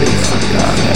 Be forgotten.